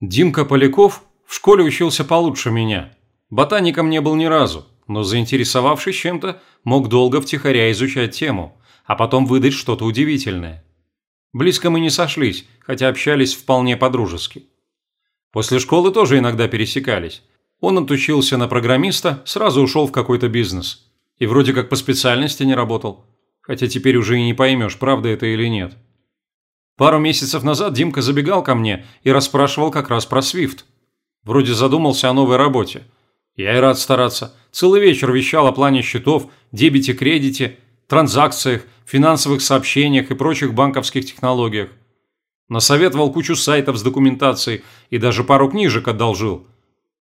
Димка Поляков в школе учился получше меня. Ботаником не был ни разу, но заинтересовавшись чем-то, мог долго втихаря изучать тему, а потом выдать что-то удивительное. Близко мы не сошлись, хотя общались вполне по-дружески. После школы тоже иногда пересекались. Он отучился на программиста, сразу ушел в какой-то бизнес. И вроде как по специальности не работал. Хотя теперь уже и не поймешь, правда это или нет. Пару месяцев назад Димка забегал ко мне и расспрашивал как раз про Свифт. Вроде задумался о новой работе. Я и рад стараться. Целый вечер вещал о плане счетов, дебете-кредите, транзакциях, финансовых сообщениях и прочих банковских технологиях. Насоветовал кучу сайтов с документацией и даже пару книжек одолжил.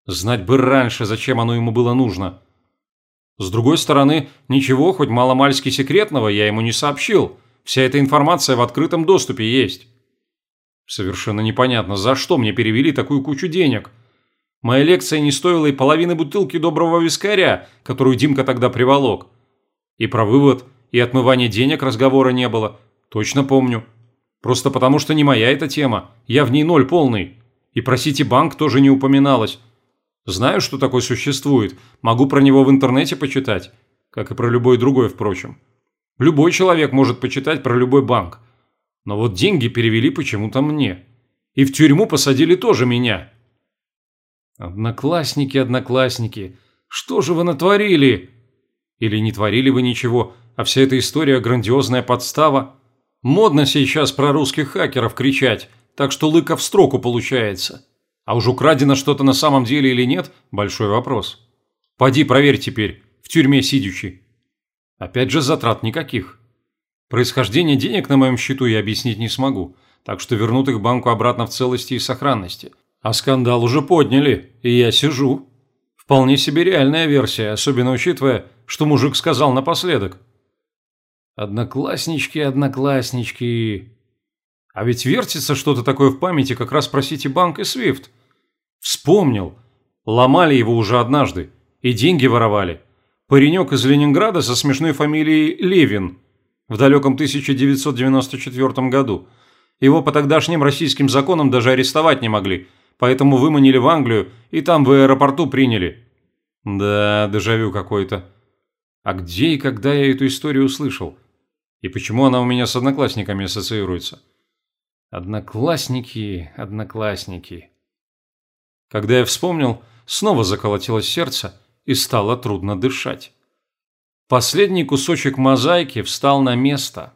Знать бы раньше, зачем оно ему было нужно. С другой стороны, ничего, хоть маломальски секретного, я ему не сообщил – Вся эта информация в открытом доступе есть. Совершенно непонятно, за что мне перевели такую кучу денег. Моя лекция не стоила и половины бутылки доброго вискаря, которую Димка тогда приволок. И про вывод, и отмывание денег разговора не было. Точно помню. Просто потому, что не моя эта тема. Я в ней ноль полный. И про Ситибанк тоже не упоминалось. Знаю, что такое существует. Могу про него в интернете почитать. Как и про любой другой, впрочем. Любой человек может почитать про любой банк. Но вот деньги перевели почему-то мне. И в тюрьму посадили тоже меня. Одноклассники, одноклассники, что же вы натворили? Или не творили вы ничего, а вся эта история грандиозная подстава? Модно сейчас про русских хакеров кричать, так что лыка в строку получается. А уж украдено что-то на самом деле или нет – большой вопрос. Поди проверь теперь, в тюрьме сидячи. Опять же, затрат никаких. Происхождение денег на моем счету я объяснить не смогу, так что вернут их банку обратно в целости и сохранности. А скандал уже подняли, и я сижу. Вполне себе реальная версия, особенно учитывая, что мужик сказал напоследок. Однокласснички, однокласснички. А ведь вертится что-то такое в памяти как раз про Ситибанк и Свифт. Вспомнил. Ломали его уже однажды. И деньги воровали. Паренек из Ленинграда со смешной фамилией Левин в далеком 1994 году. Его по тогдашним российским законам даже арестовать не могли, поэтому выманили в Англию и там в аэропорту приняли. Да, дежавю какой-то. А где и когда я эту историю услышал? И почему она у меня с одноклассниками ассоциируется? Одноклассники, одноклассники. Когда я вспомнил, снова заколотилось сердце – и стало трудно дышать. Последний кусочек мозаики встал на место –